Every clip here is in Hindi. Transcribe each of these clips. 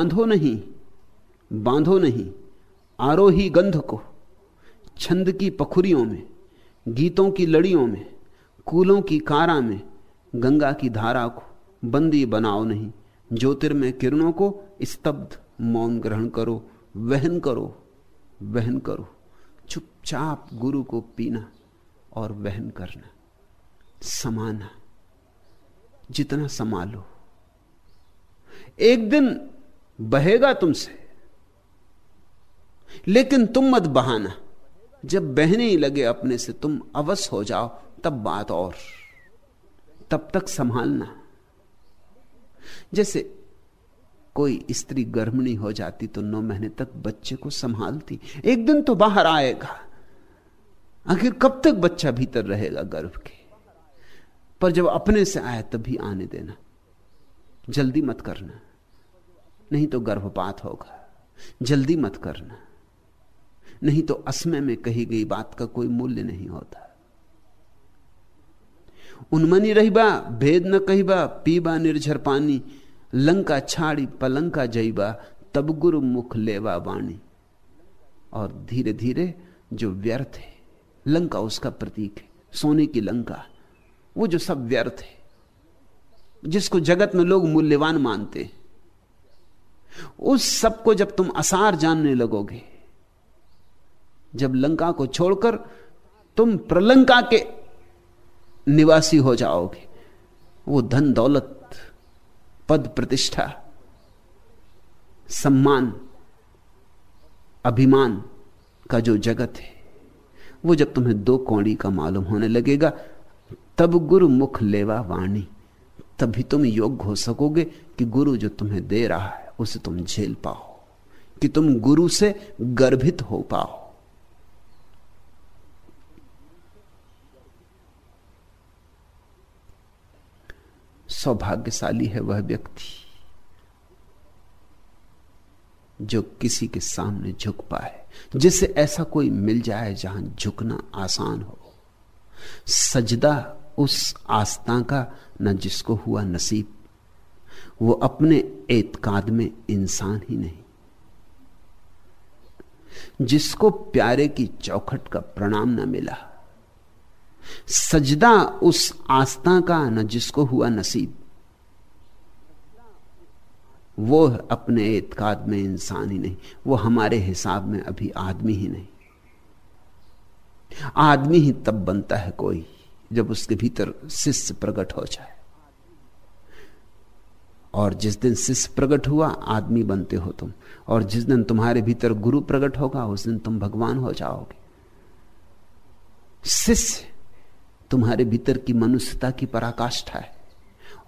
बांधो नहीं बांधो नहीं, आरोही गंध को, छंद की पखुरियों में, गीतों की लड़ियों में, कूलों की कारा में, गंगा की धारा को, बंदी बनाओ नहीं, ज्योतिर्मय किरणों को स्तब्ध, मौन ग्रहण करो, वहन करो वहन करो, चुपचाप गुरु को पीना और वहन करना, समाना, जितना संभालो एक दिन बहेगा तुमसे। लेकिन तुम मत बहाना। जब बहने ही लगे अपने से तुम अवश्य हो जाओ, तब बात और। तब तक संभालना। जैसे कोई स्त्री गर्भणी हो जाती तो नौ महीने तक बच्चे को संभालती। एक दिन तो बाहर आएगा। आखिर कब तक बच्चा भीतर रहेगा गर्भ के? पर जब अपने से आए तभी आने देना। जल्दी मत करना। नहीं तो गर्भपात होगा। जल्दी मत करना। नहीं तो असमय में कही गई बात का कोई मूल्य नहीं होता। उनमनी रहीबा, भेद न कहीबा, पीबा निर्झर पानी, लंका छाड़ी पलंका जईबा तब गुरु मुख लेवा वाणी। और धीरे धीरे जो व्यर्थ है, लंका उसका प्रतीक है, सोने की लंका, वो जो सब व्यर्थ है, जिसको जगत में लोग मूल्यवान मानते उस सबको जब तुम असार जानने लगोगे, जब लंका को छोड़कर तुम प्रलंका के निवासी हो जाओगे, वो धन दौलत, पद प्रतिष्ठा, सम्मान, अभिमान का जो जगत है, वो जब तुम्हें दो कौड़ी का मालूम होने लगेगा, तब गुरु मुख लेवा वाणी, तभी तुम योग्य हो सकोगे कि गुरु जो तुम्हें दे रहा है। उसे तुम झेल पाओ, कि तुम गुरु से गर्भित हो पाओ। सौभाग्यशाली है वह व्यक्ति जो किसी के सामने झुक पाए जिसे ऐसा कोई मिल जाए जहाँ झुकना आसान हो। सजदा उस आस्था का न जिसको हुआ नसीब वो अपने एतकाद में इंसान ही नहीं। जिसको प्यारे की चौखट का प्रणाम न मिला, सजदा उस आस्था का न जिसको हुआ नसीब, वो अपने एतकाद में इंसान ही नहीं, वो हमारे हिसाब में अभी आदमी ही नहीं। आदमी ही तब बनता है कोई जब उसके भीतर शिष्य प्रकट हो जाए। और जिस दिन शिष्य प्रकट हुआ, आदमी बनते हो तुम। और जिस दिन तुम्हारे भीतर गुरु प्रकट होगा, उस दिन तुम भगवान हो जाओगे। शिष्य तुम्हारे भीतर की मनुष्यता की पराकाष्ठा है,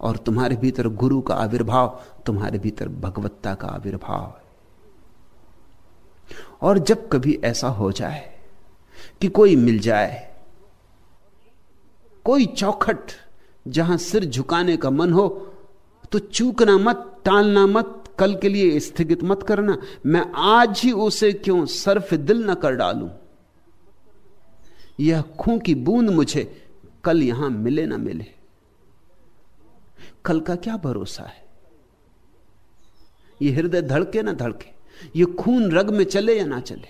और तुम्हारे भीतर गुरु का आविर्भाव, तुम्हारे भीतर भगवत्ता का आविर्भाव है। और जब कभी ऐसा हो जाए कि कोई मिल जाए, कोई चौखट जहाँ सिर झुकाने का मन हो तो चूकना मत, टालना मत, कल के लिए स्थगित मत करना। मैं आज ही उसे क्यों सर्फ दिल न कर डालूं? यह खूं की बूंद मुझे कल यहाँ मिले ना मिले। कल का क्या भरोसा है? ये हृदय धड़के ना धड़के, ये खून रग में चले या ना चले,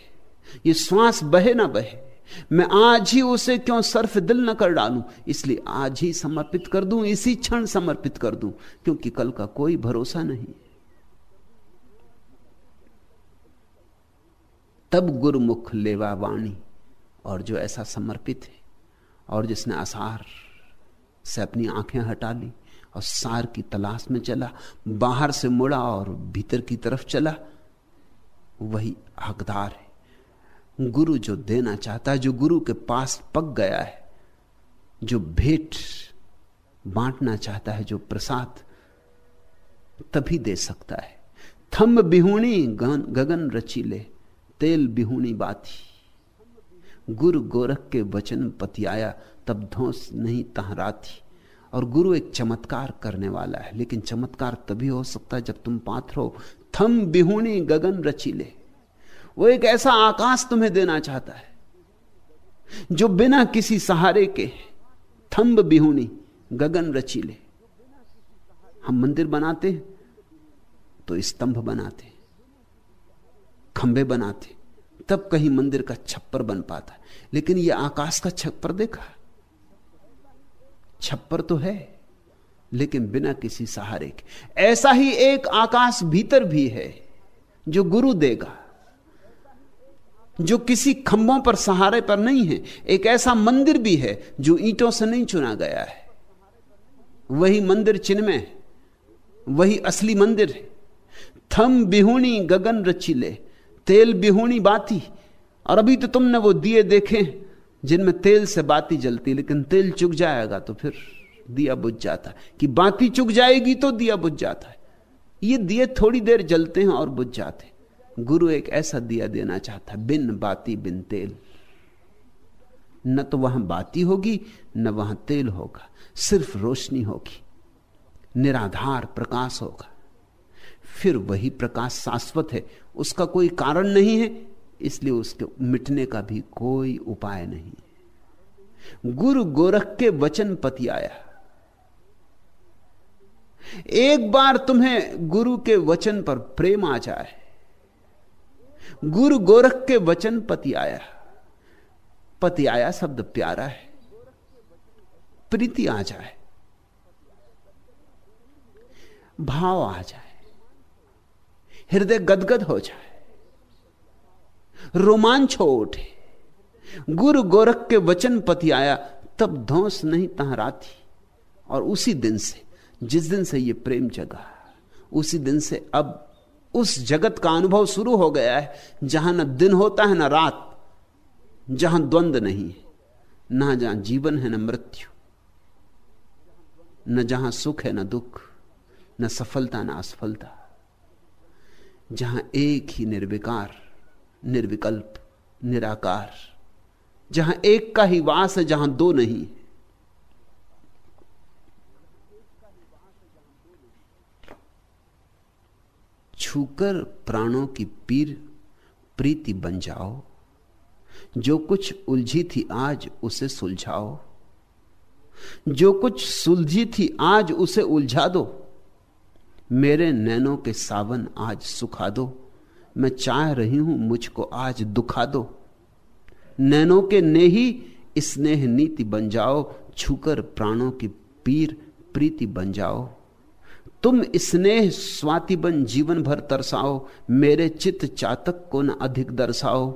ये श्वास बहे ना बहे मैं आज ही उसे क्यों सर्फ दिल न कर डालूं? इसलिए आज ही समर्पित कर दूँ, इसी क्षण समर्पित कर दूँ, क्योंकि कल का कोई भरोसा नहीं। तब गुरुमुख लेवा वाणी, और जो ऐसा समर्पित है, और जिसने आसार से अपनी आँखें हटा ली, और सार की तलाश में चला, बाहर से मुड़ा और भीतर की तरफ़ चला, वही हकदार है। गुरु जो देना चाहता है, जो गुरु के पास पक गया है, जो भेंट बांटना चाहता है, जो प्रसाद तभी दे सकता है। थम बिहूणी गगन रचीले तेल बिहूणी बाती। गुरु गोरख के वचन पतियाया, तब धोस नहीं तहराती। और गुरु एक चमत्कार करने वाला है, लेकिन चमत्कार तभी हो सकता है जब तुम पात्र हो। थम बिहूणी गगन रचीले वो एक ऐसा आकाश तुम्हें देना चाहता है, जो बिना किसी सहारे के थम्ब बिहूणी गगन रचीले हम मंदिर बनाते हैं तो स्तंभ बनाते खंबे बनाते तब कहीं मंदिर का छप्पर बन पाता लेकिन यह आकाश का छप्पर देखा? छप्पर तो है, लेकिन बिना किसी सहारे के। ऐसा ही एक आकाश भीतर भी है, जो गुरु देगा। जो किसी खंभों पर, सहारे पर नहीं है, एक ऐसा मंदिर भी है जो ईंटों से नहीं चुना गया है। वही मंदिर चिन्मय है, वही असली मंदिर है। थम बिहुणी गगन रचिले, तेल बिहुणी बाती। और अभी तो तुमने वो दिए देखे जिनमें तेल से बाती जलती, लेकिन तेल चुक जाएगा तो फिर दिया बुझ जाता है। कि बाती चुक जाएगी तो दिया बुझ जाता है। ये दिए थोड़ी देर जलते हैं और बुझ जाते गुरु एक ऐसा दिया देना चाहता, बिन बाती बिन तेल। न तो वहाँ बाती होगी, न वहाँ तेल होगा, सिर्फ़ रोशनी होगी, निराधार प्रकाश होगा। फिर वही प्रकाश शाश्वत है, उसका कोई कारण नहीं है, इसलिए उसके मिटने का भी कोई उपाय नहीं गुरु गोरख के वचन पति आया। एक बार तुम्हें गुरु के वचन पर प्रेम आ जाए गुरु गोरख के वचन पति आया। पति आया, शब्द प्यारा है। प्रीति आ जाए। भाव आ जाए। हृदय गदगद हो जाए। रोमांच हो उठे। गुरु गोरख के वचन पति आया, तब ध्वंस नहीं तहराती। और उसी दिन से, जिस दिन से यह प्रेम जगा, उसी दिन से अब उस जगत का अनुभव शुरू हो गया है, जहाँ न दिन होता है, न रात, जहाँ द्वंद नहीं है। ना जहाँ जीवन है, न मृत्यु, न जहाँ सुख है, न दुख, न सफलता, न असफलता। जहाँ एक ही निर्विकार, निर्विकल्प, निराकार, जहाँ एक का ही वास है, जहाँ दो नहीं छूकर प्राणों की पीर प्रीति बन जाओ। जो कुछ उलझी थी आज उसे सुलझाओ। जो कुछ सुलझी थी आज उसे उलझा दो। मेरे नैनों के सावन आज सुखा दो। मैं चाह रही हूँ मुझको आज दुखा दो। नैनों के ने ही स्नेह नीति बन जाओ। छूकर प्राणों की पीर प्रीति बन जाओ। तुम स्नेह स्वाति बन जीवन भर तरसाओ, मेरे चित्त चातक को न अधिक दर्शाओ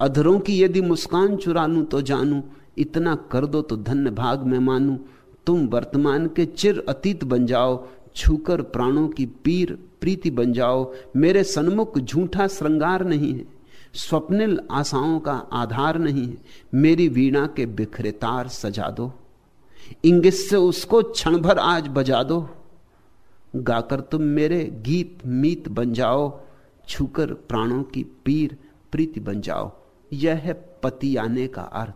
अधरों की यदि मुस्कान चुरा लू तो जानू, इतना कर दो तो धन्य भाग में मानू। तुम वर्तमान के चिर अतीत बन जाओ, छूकर प्राणों की पीर प्रीति बन जाओ। मेरे सन्मुख झूठा श्रृंगार नहीं है, स्वप्निल आशाओं का आधार नहीं है, मेरी वीणा के बिखरे तार सजा दो। इंगित से उसको क्षण भर आज बजा दो। गाकर तुम मेरे गीत मीत बन जाओ, छूकर प्राणों की पीर प्रीति बन जाओ। यह है पति आने का अर्थ।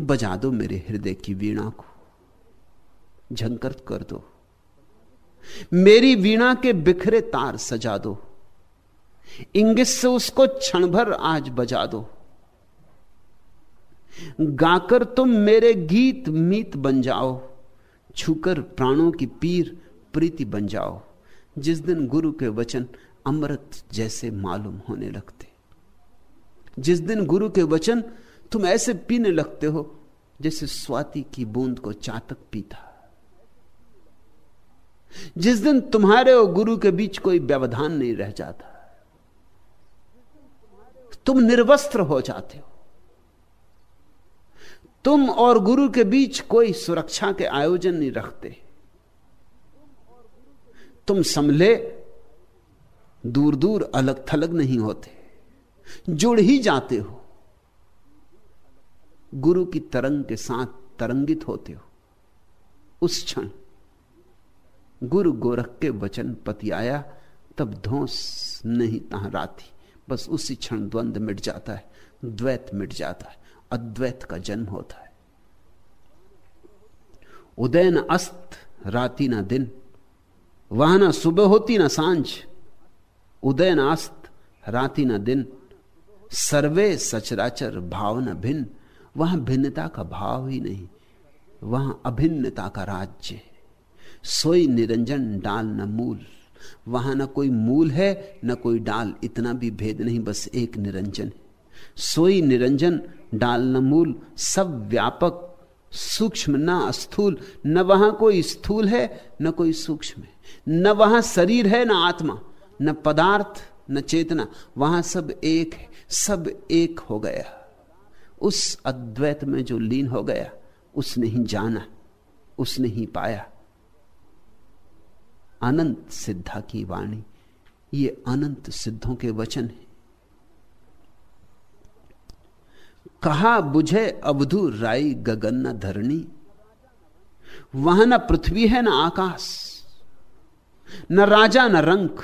बजा दो मेरे हृदय की वीणा को झंकर कर दो। मेरी वीणा के बिखरे तार सजा दो। इंगित से उसको क्षण भर आज बजा दो। गाकर तुम मेरे गीत मीत बन जाओ, छूकर प्राणों की पीर प्रीति बन जाओ, जिस दिन गुरु के वचन अमृत जैसे मालूम होने लगते। जिस दिन गुरु के वचन तुम ऐसे पीने लगते हो, जैसे स्वाति की बूंद को चातक पीता। जिस दिन तुम्हारे और गुरु के बीच कोई व्यवधान नहीं रह जाता, तुम निर्वस्त्र हो जाते हो। तुम और गुरु के बीच कोई सुरक्षा के आयोजन नहीं रखते। तुम समले दूर दूर अलग थलग नहीं होते। जुड़ ही जाते हो। गुरु की तरंग के साथ तरंगित होते हो। उस क्षण गुरु गोरख के वचन पति आया तब धोस नहीं तहराती बस उसी क्षण द्वंद मिट जाता है, द्वैत मिट जाता है, अद्वैत का जन्म होता है। उदय अस्त, राति न दिन। वहाँ ना सुबह होती ना साँझ, उदय न अस्त, राति न दिन। सर्वे सचराचर भाव न भिन्न, वहाँ भिन्नता का भाव ही नहीं, वहाँ अभिन्नता का राज्य सोई निरंजन, डाल न मूल, वहाँ ना कोई मूल है, न कोई डाल, इतना भी भेद नहीं, बस एक निरंजन है। सोई निरंजन, डाल न मूल, सब व्यापक सूक्ष्म, न स्थूल। न वहाँ कोई स्थूल है, न कोई सूक्ष्म है। न वहाँ शरीर है, न आत्मा। न पदार्थ, न चेतना। वहाँ सब एक है। सब एक हो गया। उस अद्वैत में जो लीन हो गया, उसने ही जाना। उसने ही पाया। अनंत सिद्धा की वाणी। ये अनंत सिद्धों के वचन है। कहा बुझे अवधु राई गगन न धरणी? वहाँ न पृथ्वी है न आकाश, न राजा न रंक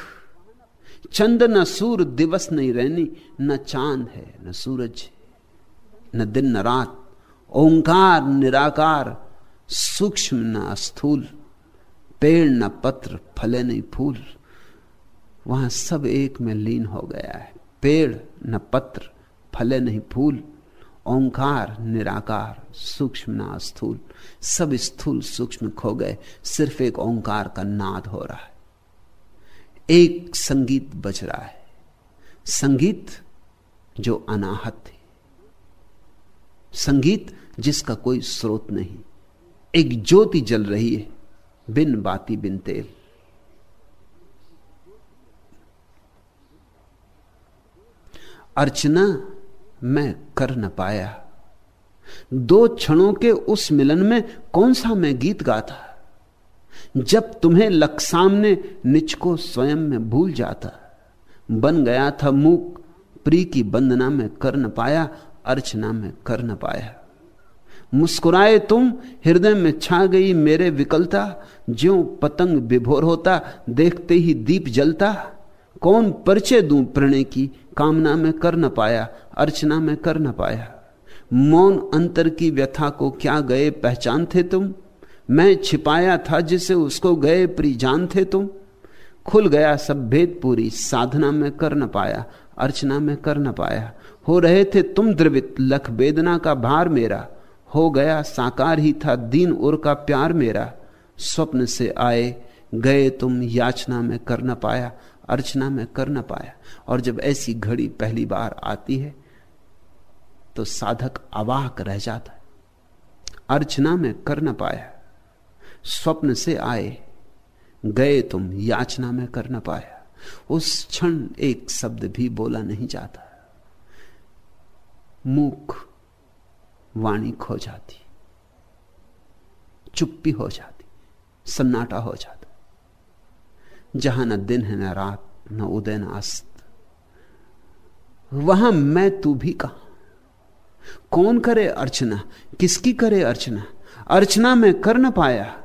चंद न सूर दिवस नहीं रहनी, न चाँद है, न सूरज न दिन न रात, ओंकार निराकार, सूक्ष्म न स्थूल, पेड़ न पत्र फले नहीं फूल। वहाँ सब एक में लीन हो गया है, पेड़ न पत्र फले नहीं फूल। ओंकार, निराकार, सूक्ष्म ना स्थूल। सब स्थूल सूक्ष्म खो गए। सिर्फ़ एक ओंकार का नाद हो रहा है। एक संगीत बज रहा है। संगीत जो अनाहत है। संगीत जिसका कोई स्रोत नहीं। एक ज्योति जल रही है, बिन बाती, बिन तेल। अर्चना मैं कर न पाया। दो क्षणों के उस मिलन में कौन सा मैं गीत गाता? जब तुम्हें लक सामने निच को स्वयं में भूल जाता। बन गया था मूक, प्री की बंदना में कर न पाया, अर्चना में कर न पाया। मुस्कुराए तुम, हृदय में छा गई मेरे विकलता। ज्यो पतंग विभोर होता, देखते ही दीप जलता। कौन परिचय दूँ प्रणय की कामना में कर न पाया, अर्चना में कर न पाया। मौन अंतर की व्यथा को क्या गए पहचान थे तुम? मैं छिपाया था जिसे उसको गए प्री जान थे तुम? खुल गया सब भेद पूरी, साधना में कर न पाया, अर्चना में कर न पाया। हो रहे थे तुम द्रवित, लख वेदना का भार मेरा। हो गया साकार ही था दीन उर का प्यार मेरा। स्वप्न से आए, गए तुम, याचना में कर न पाया अर्चना में कर न पाया। और जब ऐसी घड़ी पहली बार आती है तो साधक अवाक रह जाता है। अर्चना में कर न पाया। स्वप्न से आए, गए तुम, याचना में कर न पाया। उस क्षण एक शब्द भी बोला नहीं जाता। मुख वाणी खो जाती। चुप्पी हो जाती। सन्नाटा हो जाता। जहाँ न दिन है, न रात, न उदय, न अस्त। वहाँ मैं, तू भी कहा? कौन करे अर्चना? किसकी करे अर्चना? अर्चना में कर न पाया।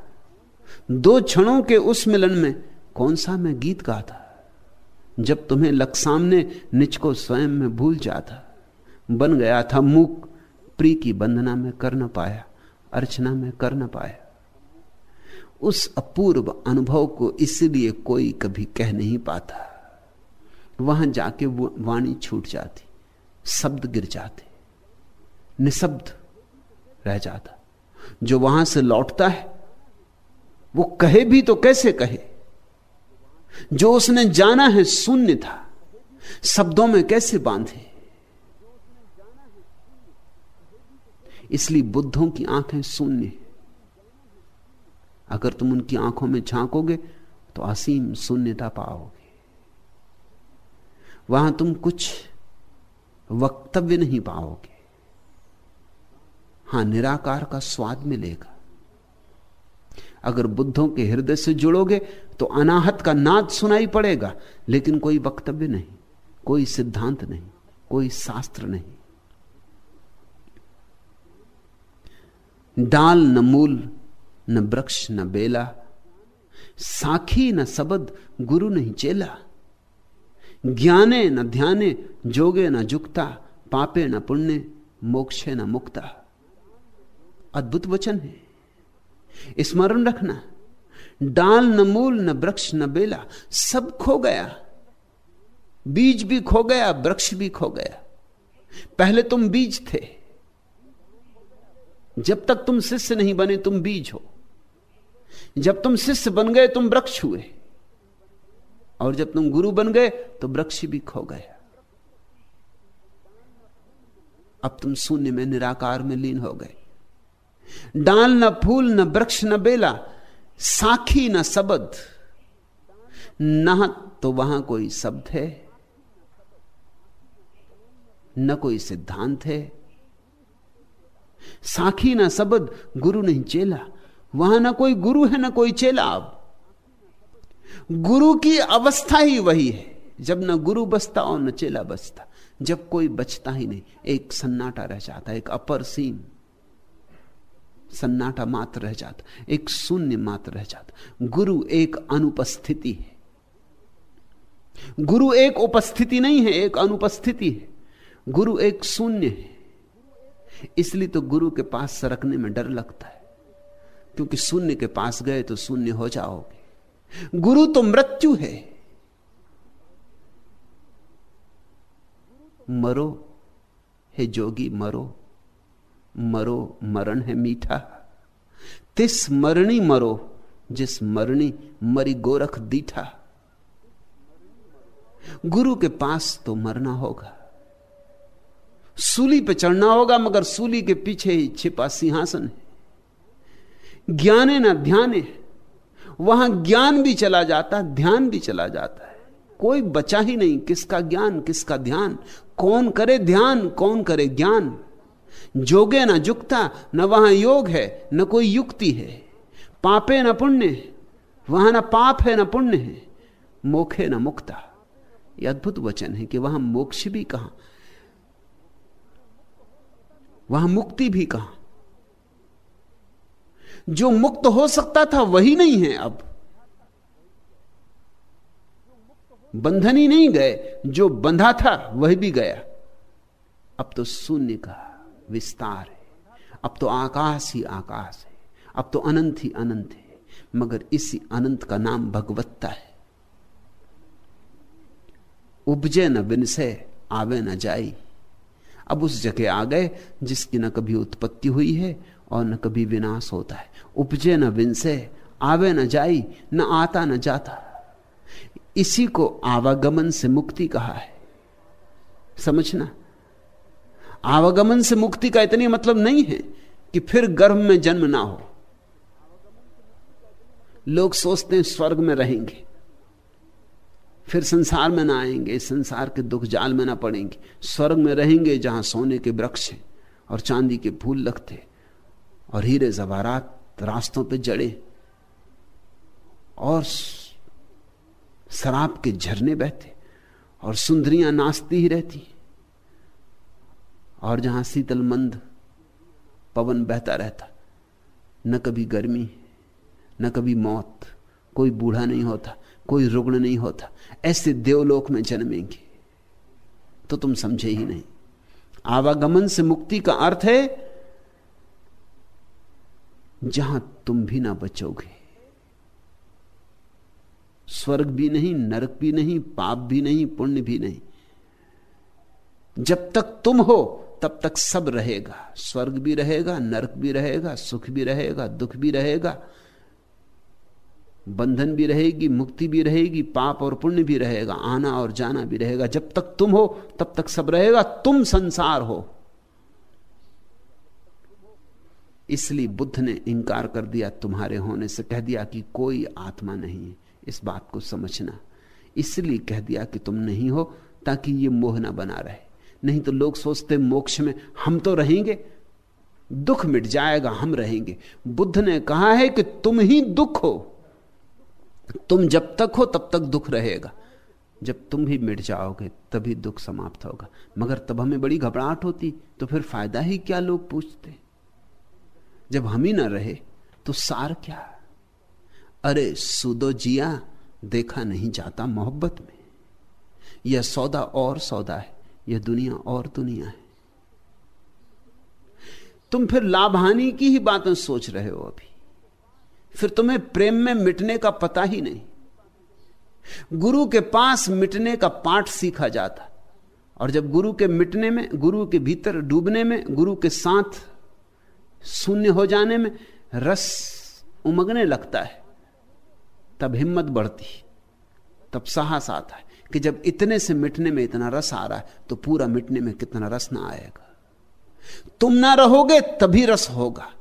दो क्षणों के उस मिलन में कौन सा मैं गीत गाता? जब तुम्हें लक सामने निच को स्वयं में भूल जाता। बन गया था मुख प्री की बंधना में कर न पाया। अर्चना में कर न पाया। उस अपूर्व अनुभव को इसलिए कोई कभी कह नहीं पाता। वहाँ जाके वो वाणी छूट जाती, शब्द गिर जाते, निशब्द रह जाता। जो वहाँ से लौटता है, वो कहे भी तो कैसे कहे? जो उसने जाना है शून्य था, शब्दों में कैसे बांधे? इसलिए बुद्धों की आँखें शून्य अगर तुम उनकी आँखों में झांकोगे तो असीम शून्यता पाओगे। वहाँ तुम कुछ वक्तव्य नहीं पाओगे। हाँ, निराकार का स्वाद मिलेगा। अगर बुद्धों के हृदय से जुड़ोगे तो अनाहत का नाद सुनाई पड़ेगा, लेकिन कोई वक्तव्य नहीं, कोई सिद्धांत नहीं, कोई शास्त्र नहीं। डाल न मूल न वृक्ष न बेला, साखी न सबद, गुरु नहीं चेला। ज्ञाने न ध्याने, जोगे न जुक्ता पापे न पुण्य, मोक्षे न मुक्ता। अद्भुत वचन है। स्मरण रखना, डाल न मूल, न वृक्ष न बेला, सब खो गया। बीज भी खो गया, वृक्ष भी खो गया। पहले तुम बीज थे। जब तक तुम शिष्य नहीं बने, तुम बीज हो। जब तुम शिष्य बन गए, तुम वृक्ष हुए। और जब तुम गुरु बन गए तो वृक्ष भी खो गया। अब तुम शून्य में निराकार में लीन हो गए। डाल न फूल, न वृक्ष, न बेला, साखी न शब्द। न तो वहाँ कोई शब्द है, न कोई सिद्धांत है। साखी ना शब्द, गुरु नहीं चेला। वहाँ ना कोई गुरु है, ना कोई चेला अब। गुरु की अवस्था ही वही है। जब ना गुरु बसता और न चेला बसता, जब कोई बचता ही नहीं। एक सन्नाटा रह जाता, एक अपर सीम सन्नाटा मात्र रह जाता, एक शून्य मात्र रह जाता। गुरु एक अनुपस्थिति है। गुरु एक उपस्थिति नहीं है, एक अनुपस्थिति है। गुरु एक शून्य है। इसलिए तो गुरु के पास सरकने में डर लगता है। क्योंकि शून्य के पास गए तो शून्य हो जाओगे। गुरु तो मृत्यु है। मरो, हे जोगी, मरो। मरो, मरण है मीठा। तिस मरणी मरो, जिस मरणी मरी गोरख दीठा। गुरु के पास तो मरना होगा। सूली पे चढ़ना होगा, मगर सूली के पीछे ही छिपा सिंहासन है। ज्ञाने ना ध्यान वहाँ ज्ञान भी चला जाता, ध्यान भी चला जाता है। कोई बचा ही नहीं, किसका ज्ञान, किसका ध्यान? कौन करे ध्यान, कौन करे ज्ञान? जोगे ना जुगता, न वहाँ योग है, न कोई युक्ति है। पापे न पुण्य वहाँ ना पाप है, न पुण्य है। मोखे न मुक्ता। यह अद्भुत वचन है कि वहाँ मोक्ष भी कहाँ? वहाँ मुक्ति भी कहाँ? जो मुक्त हो सकता था वही नहीं है अब। बंधन ही नहीं गए, जो बंधा था वही भी गया। अब तो शून्य का विस्तार है। अब तो आकाश ही आकाश है। अब तो अनंत ही अनंत है। मगर इसी अनंत का नाम भगवत्ता है। उपजे न विनसे आवे न जाई। अब उस जगह आ गए जिसकी न कभी उत्पत्ति हुई है और न कभी विनाश होता है। उपजे न विंसे आवे न जाई, न आता न जाता। इसी को आवागमन से मुक्ति कहा है। समझना? आवागमन से मुक्ति का इतनी मतलब नहीं है कि फिर गर्भ में जन्म ना हो। लोग सोचते हैं स्वर्ग में रहेंगे, फिर संसार में ना आएँगे, संसार के दुख जाल में ना पड़ेंगे। स्वर्ग में रहेंगे जहाँ सोने के वृक्ष हैं और चांदी के फूल लगते और हीरे जवारात रास्तों पे जड़े और शराब के झरने बहते और सुंदरियाँ नाचती ही रहती। और जहाँ शीतल मंद पवन बहता रहता, न कभी गर्मी, न कभी मौत, कोई बूढ़ा नहीं होता, कोई रुग्ण नहीं होता, ऐसे देवलोक में जन्मेंगे। तो तुम समझे ही नहीं। आवागमन से मुक्ति का अर्थ है जहाँ तुम भी ना बचोगे। स्वर्ग भी नहीं, नरक भी नहीं, पाप भी नहीं, पुण्य भी नहीं। जब तक तुम हो, तब तक सब रहेगा। स्वर्ग भी रहेगा, नरक भी रहेगा, सुख भी रहेगा, दुख भी रहेगा। बंधन भी रहेगी, मुक्ति भी रहेगी, पाप और पुण्य भी रहेगा, आना और जाना भी रहेगा। जब तक तुम हो, तब तक सब रहेगा। तुम संसार हो। इसलिए बुद्ध ने इनकार कर दिया, तुम्हारे होने से कह दिया कि कोई आत्मा नहीं है। इस बात को समझना। इसलिए कह दिया कि तुम नहीं हो, ताकि ये मोह ना बना रहे। नहीं तो लोग सोचते, मोक्ष में हम तो रहेंगे, दुख मिट जाएगा, हम रहेंगे। बुद्ध ने कहा है कि तुम ही दुख हो। तुम जब तक हो, तब तक दुख रहेगा। जब तुम भी मिट जाओगे, तभी दुख समाप्त होगा। मगर तब हमें बड़ी घबराहट होती तो फिर फ़ायदा ही क्या लोग पूछते? जब हम ही ना रहे तो सार क्या? अरे सुदो जिया, देखा नहीं जाता मोहब्बत में। यह सौदा और सौदा है, यह दुनिया और दुनिया है। तुम फिर लाभ हानि की ही बातें सोच रहे हो अभी। फिर तुम्हें प्रेम में मिटने का पता ही नहीं। गुरु के पास मिटने का पाठ सीखा जाता। और जब गुरु के मिटने में, गुरु के भीतर डूबने में, गुरु के साथ शून्य हो जाने में रस उमगने लगता है, तब हिम्मत बढ़ती तब साहस आता है कि जब इतने से मिटने में इतना रस आ रहा है तो पूरा मिटने में कितना रस ना आएगा। तुम ना रहोगे, तभी रस होगा।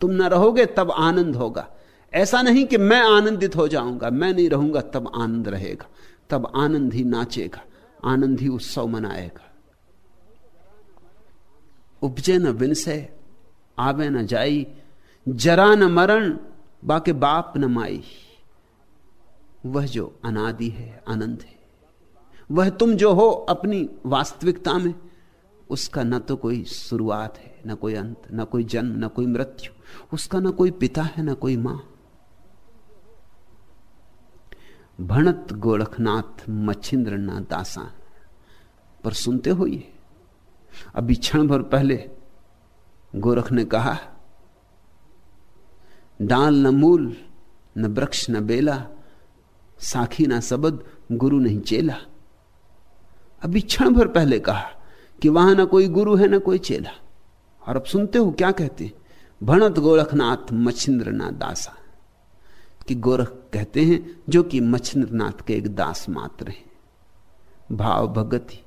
तुम ना रहोगे, तब आनंद होगा। ऐसा नहीं कि मैं आनंदित हो जाऊँगा, मैं नहीं रहूँगा, तब आनंद रहेगा। तब आनंद ही नाचेगा, आनंद ही उत्सव मनाएगा। उपजे न विनसे आवे न जाई, जरा न मरण, बाके बाप न माई। वह जो अनादि है, आनंद है। वह तुम जो हो अपनी वास्तविकता में, उसका न तो कोई शुरुआत है, न कोई अंत, न कोई जन्म, न कोई मृत्यु, उसका न कोई पिता है, न कोई माँ। भणत गोरखनाथ मच्छिंद्र ना दासा पर सुनते हो ये? अभी क्षण भर पहले गोरख ने कहा डाल न मूल, न वृक्ष, न बेला, साखी ना सबद, गुरु नहीं चेला। अभी क्षण भर पहले कहा कि वहाँ ना कोई गुरु है, ना कोई चेला। और अब सुनते हो क्या कहते भणत गोरखनाथ मच्छिंद्र नाथ दासा। कि गोरख कहते हैं, जो कि मच्छिंद्रनाथ के एक दास मात्र हैं। भाव भगति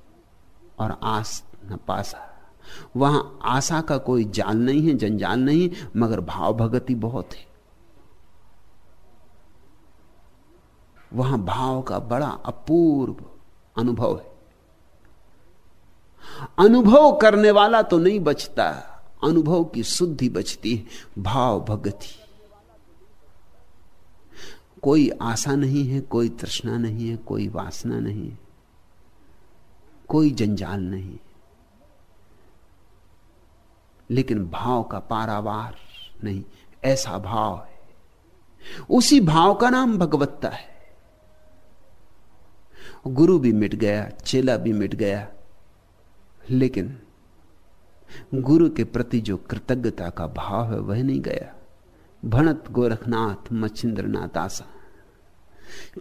और आस न पासा। वहाँ आशा का कोई जाल नहीं है, जंजाल नहीं, मगर भाव भगति बहुत है। वहाँ भाव का बड़ा अपूर्व अनुभव है। अनुभव करने वाला तो नहीं बचता, अनुभव की शुद्धि बचती है भाव भगति कोई आशा नहीं है, कोई तृष्णा नहीं है, कोई वासना नहीं है, कोई जंजाल नहीं लेकिन भाव का पारावार नहीं, ऐसा भाव है। उसी भाव का नाम भगवत्ता है। गुरु भी मिट गया, चेला भी मिट गया, लेकिन गुरु के प्रति जो कृतज्ञता का भाव है, वह नहीं गया। भणत गोरखनाथ, मच्छिंद्रनाथ आशा।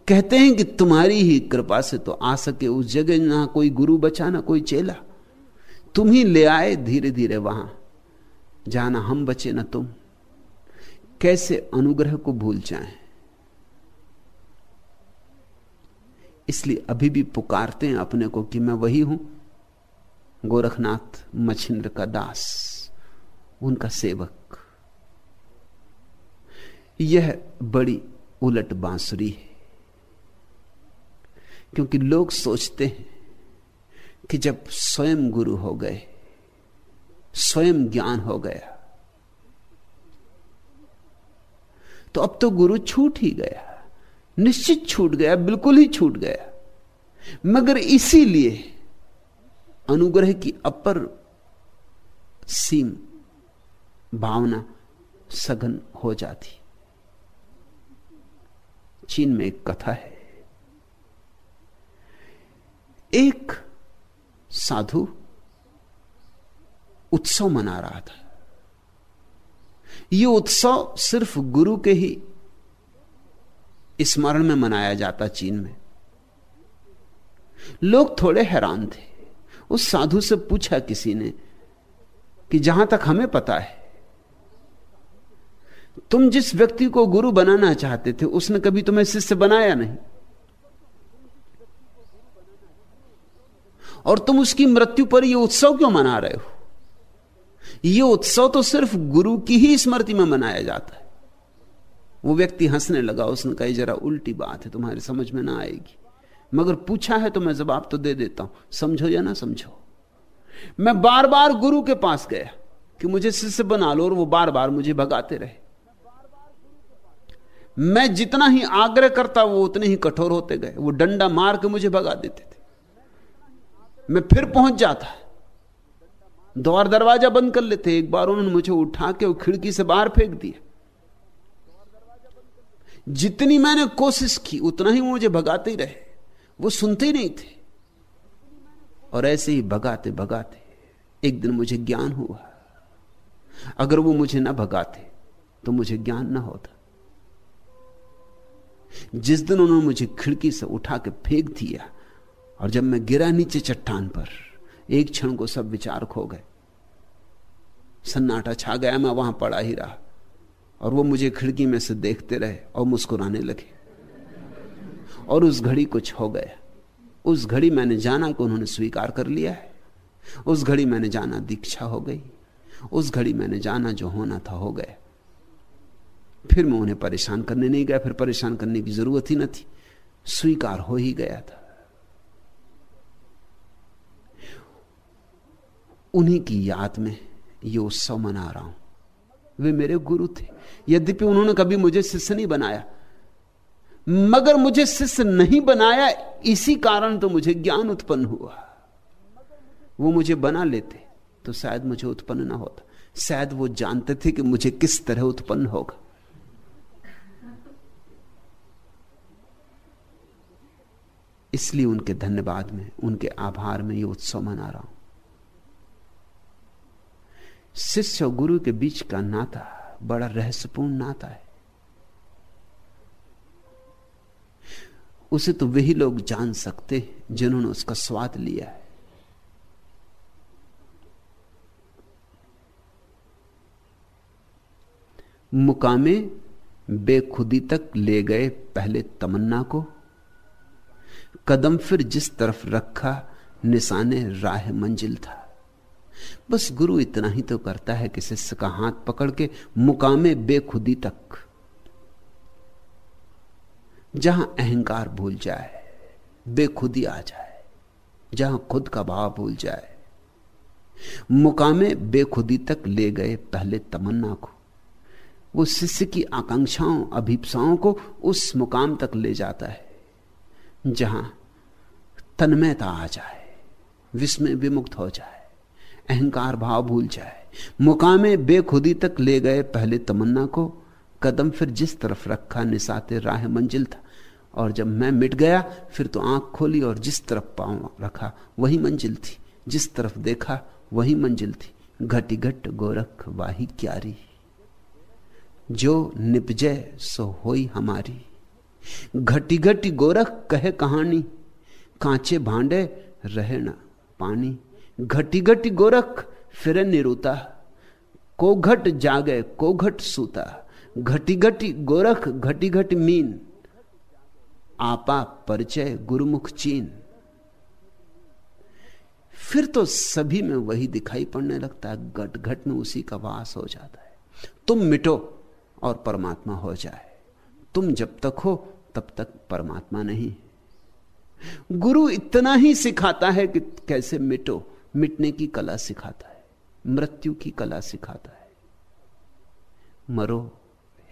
कहते हैं कि तुम्हारी ही कृपा से तो आ सके, उस जगह ना कोई गुरु बचा, ना कोई चेला। तुम ही ले आए धीरे धीरे वहाँ। जाना हम बचे ना तुम। कैसे अनुग्रह को भूल जाएँ? इसलिए अभी भी पुकारते हैं अपने को कि मैं वही हूँ, गोरखनाथ मछिंद्र का दास, उनका सेवक। यह बड़ी उलट बांसुरी है, क्योंकि लोग सोचते हैं कि जब स्वयं गुरु हो गए स्वयं ज्ञान हो गया। तो अब तो गुरु छूट ही गया, निश्चित छूट गया, बिल्कुल ही छूट गया। मगर इसीलिए अनुग्रह की अपर सीम भावना सघन हो जाती। चीन में एक कथा है। एक साधु उत्सव मना रहा था। यह उत्सव सिर्फ़ गुरु के ही स्मरण में मनाया जाता चीन में। लोग थोड़े हैरान थे। उस साधु से पूछा किसी ने कि जहाँ तक हमें पता है, तुम जिस व्यक्ति को गुरु बनाना चाहते थे, उसने कभी तुम्हें शिष्य बनाया नहीं। और तुम उसकी मृत्यु पर यह उत्सव क्यों मना रहे हो? यह उत्सव तो सिर्फ़ गुरु की ही स्मृति में मनाया जाता है। वो व्यक्ति हंसने लगा, उसने कहा, जरा उल्टी बात है, तुम्हारी समझ में ना आएगी। मगर पूछा है तो मैं जवाब तो दे देता हूँ। समझो या ना समझो? मैं बार बार गुरु के पास गया कि मुझे शिष्य बना लो और वो बार बार मुझे भगाते रहे। मैं जितना ही आग्रह करता, वो उतने ही कठोर होते गए। वो डंडा मार के मुझे भगा देते थे। मैं फिर पहुँच जाता। द्वार दरवाज़ा बंद कर लेते, एक बार उन्होंने मुझे उठा के खिड़की से बाहर फेंक दिया। जितनी मैंने कोशिश की, उतना ही वो मुझे भगाते ही रहे। वो सुनते ही नहीं थे। और ऐसे ही भगाते भगाते, एक दिन मुझे ज्ञान हुआ। अगर वो मुझे ना भगाते तो मुझे ज्ञान ना होता। जिस दिन उन्होंने मुझे खिड़की से उठा के फेंक दिया, और जब मैं गिरा नीचे चट्टान पर, एक क्षण को सब विचार खो गए। सन्नाटा छा गया, मैं वहाँ पड़ा ही रहा। और वो मुझे खिड़की में से देखते रहे और मुस्कुराने लगे। और उस घड़ी कुछ हो गया। उस घड़ी मैंने जाना कि उन्होंने स्वीकार कर लिया है। उस घड़ी मैंने जाना दीक्षा हो गई। उस घड़ी मैंने जाना जो होना था हो गया। फिर मैं उन्हें परेशान करने नहीं गया, फिर परेशान करने की ज़रूरत ही न थी। स्वीकार हो ही गया था। उन्हीं की याद में ये उत्सव मना रहा हूँ वे मेरे गुरु थे। यद्यपि उन्होंने कभी मुझे शिष्य नहीं बनाया, मगर मुझे शिष्य नहीं बनाया, इसी कारण तो मुझे ज्ञान उत्पन्न हुआ। वो मुझे बना लेते तो शायद मुझे उत्पन्न ना होता। शायद वो जानते थे कि मुझे किस तरह उत्पन्न होगा। इसलिए उनके धन्यवाद में, उनके आभार में ये उत्सव मना रहा हूँ। शिष्य और गुरु के बीच का नाता बड़ा रहस्यपूर्ण नाता है। उसे तो वही लोग जान सकते हैं जिन्होंने उसका स्वाद लिया है। मुकामे बेखुदी तक ले गए पहले तमन्ना को। कदम फिर जिस तरफ़ रखा, निशाने राह मंजिल था। बस गुरु इतना ही तो करता है कि शिष्य का हाथ पकड़ के मुकामे बेखुदी तक, जहाँ अहंकार भूल जाए, बेखुदी आ जाए, जहाँ खुद का भाव भूल जाए, मुकामे बेखुदी तक ले गए पहले तमन्ना को, वो शिष्य की आकांक्षाओं, अभिप्साओं को उस मुकाम तक ले जाता है, जहाँ तन्मयता आ जाए, विस्मय विमुक्त हो जाए। अहंकार भाव भूल जाए। मुकामे बेखुदी तक ले गए पहले तमन्ना को। कदम फिर जिस तरफ़ रखा निसाते राह मंजिल था। और जब मैं मिट गया, फिर तो आँख खोली और जिस तरफ़ पाँव रखा, वही मंजिल थी। जिस तरफ़ देखा, वही मंजिल थी। घटी घट गोरख वाही क्यारी। जो निपजय सो होई हमारी। घटी घटी गोरख कहे कहानी। कांचे भांडे, रहे ना पानी। घटी घटी गोरख, फिर निरुता। को घट जागे को घट सूता। घटी घटी गोरख घटी घटी मीन। आपा परिचय, गुरुमुख चीन। फिर तो सभी में वही दिखाई पड़ने लगता है। घट घट में उसी का वास हो जाता है। तुम मिटो और परमात्मा हो जाए। तुम जब तक हो, तब तक परमात्मा नहीं। गुरु इतना ही सिखाता है कि कैसे मिटो। मिटने की कला सिखाता है, मृत्यु की कला सिखाता है। मरो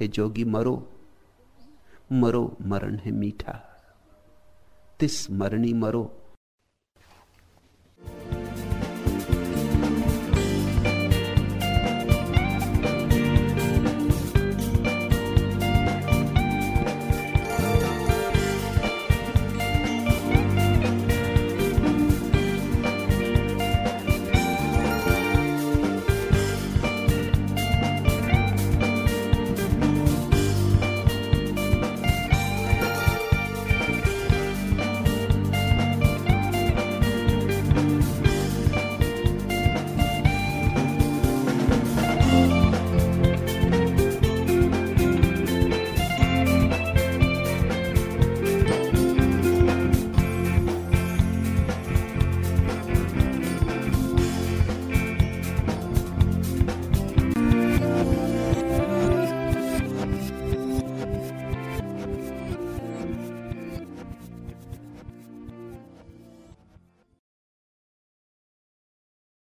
हे जोगी, मरो। मरो मरण है मीठा। तिस मरणी मरो।